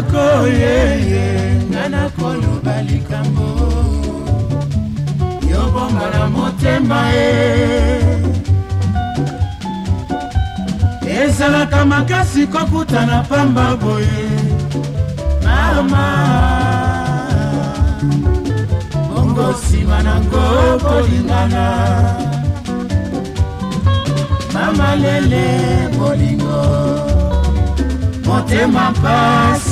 nakoyeye nga nakoluba likambo yobomba na motema ye ezalaka makasi kokutana pamba boye mama bongo nsima nango bolingana mama lele bolingo motema mpasi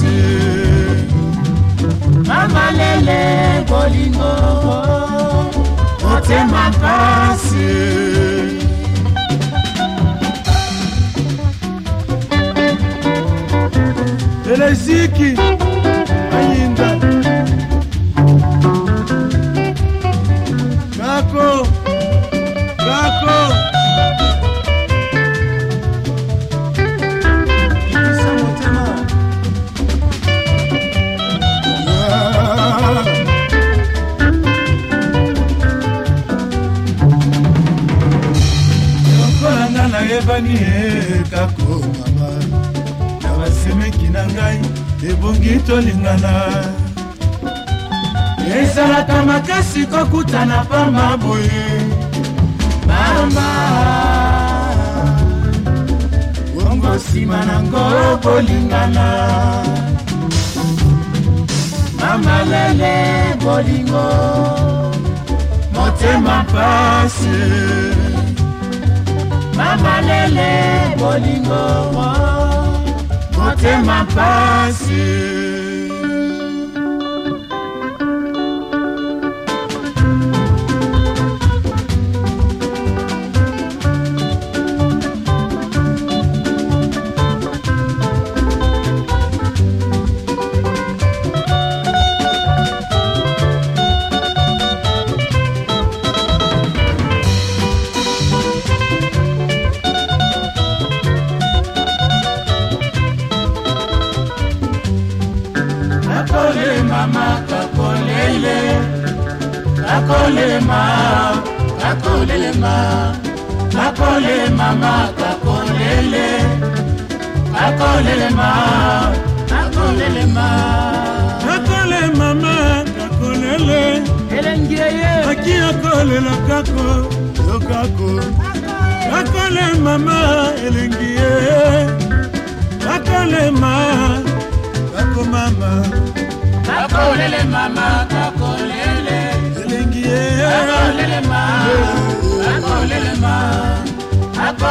Mama bolingo Ote makasi Eleziki ebebani ekako mama na basemeki na ngai ebongi tolingana ezalaka makasi kokutana pamba boye mama bongo nsima nango bolingana mama lele bolingo motema pasi bolingo wa motema mpasi nakolema nakolema nakolema ma kakolele nakolema nakolelema nakole mama kakolele elengeye aki akolela kako yokako nakole mama elengi ye nakolema kako mama nakolele mama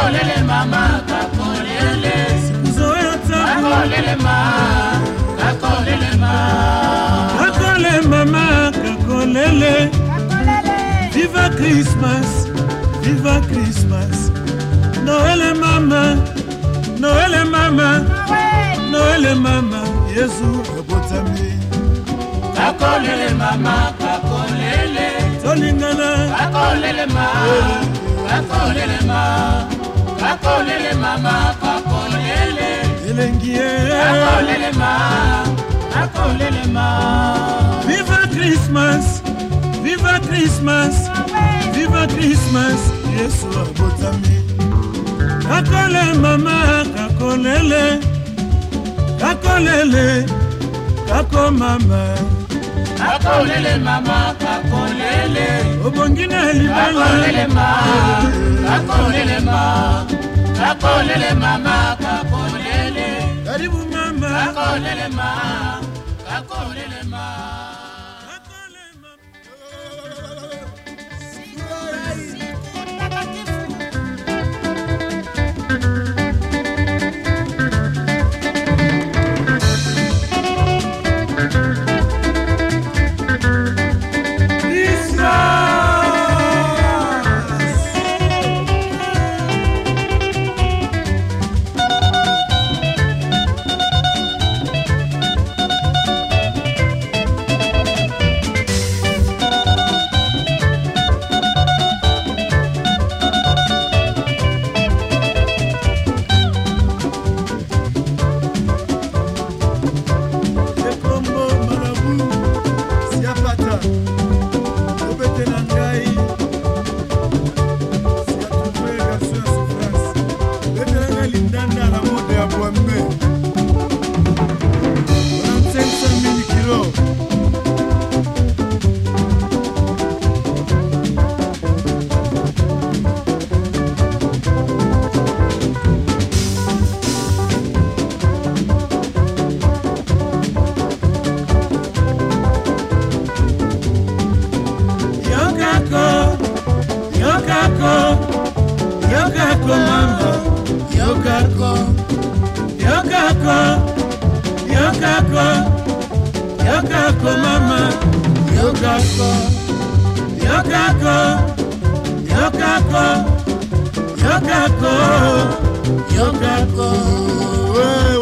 Kakolele mama, kakolele. Sikuzoea tena. Kakolele mama, kakolele mama. Kakole mama, kakolele. Kakolele. Viva Christmas, viva Christmas. Noël mama, Noël mama. Noël mama, Yesu abotami. Kakolele mama, kakolele. Tolingana. Kakolele mama, kakolele mama. akolele mama akolele elengi ye akolele ma akolele ma viva christmas viva christmas viva christmas yesu abotami kakole mama kakolele kakolele kakomama akolele mama kakolele obongi na libangakolelema kakolelema kakolele mama kakolele karibu mama kakolelema kakolelema yokako yokako yokako yokako yokako.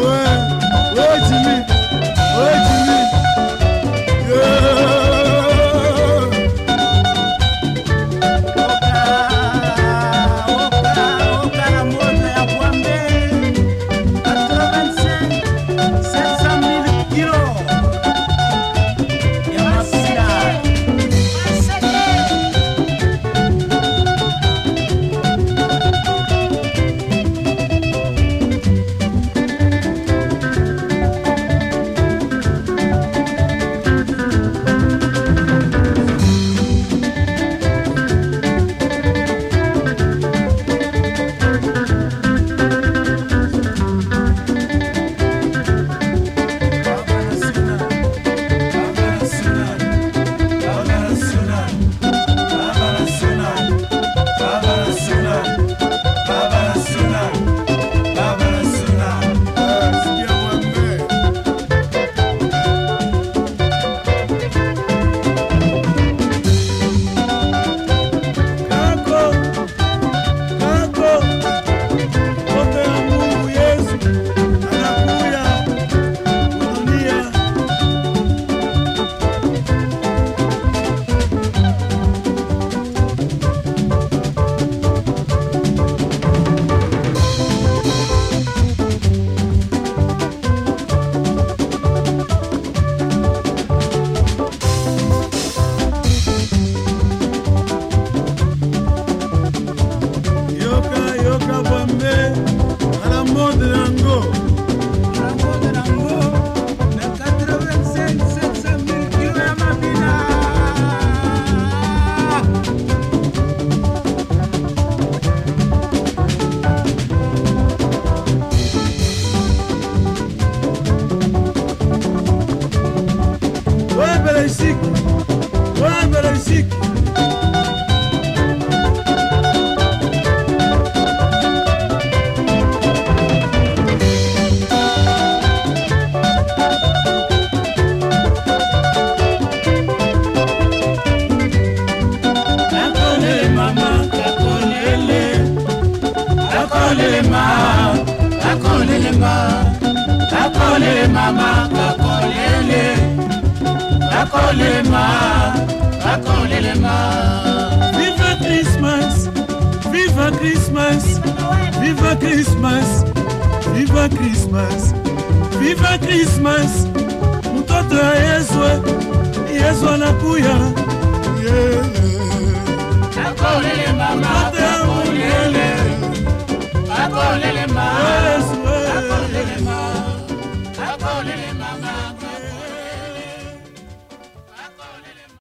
musique Ouais, belle musique Kakole mama, kakolele nakolema nakolelema vive christmas vive christmas vive christmas vive christmas vive christmas mtoto ya yesu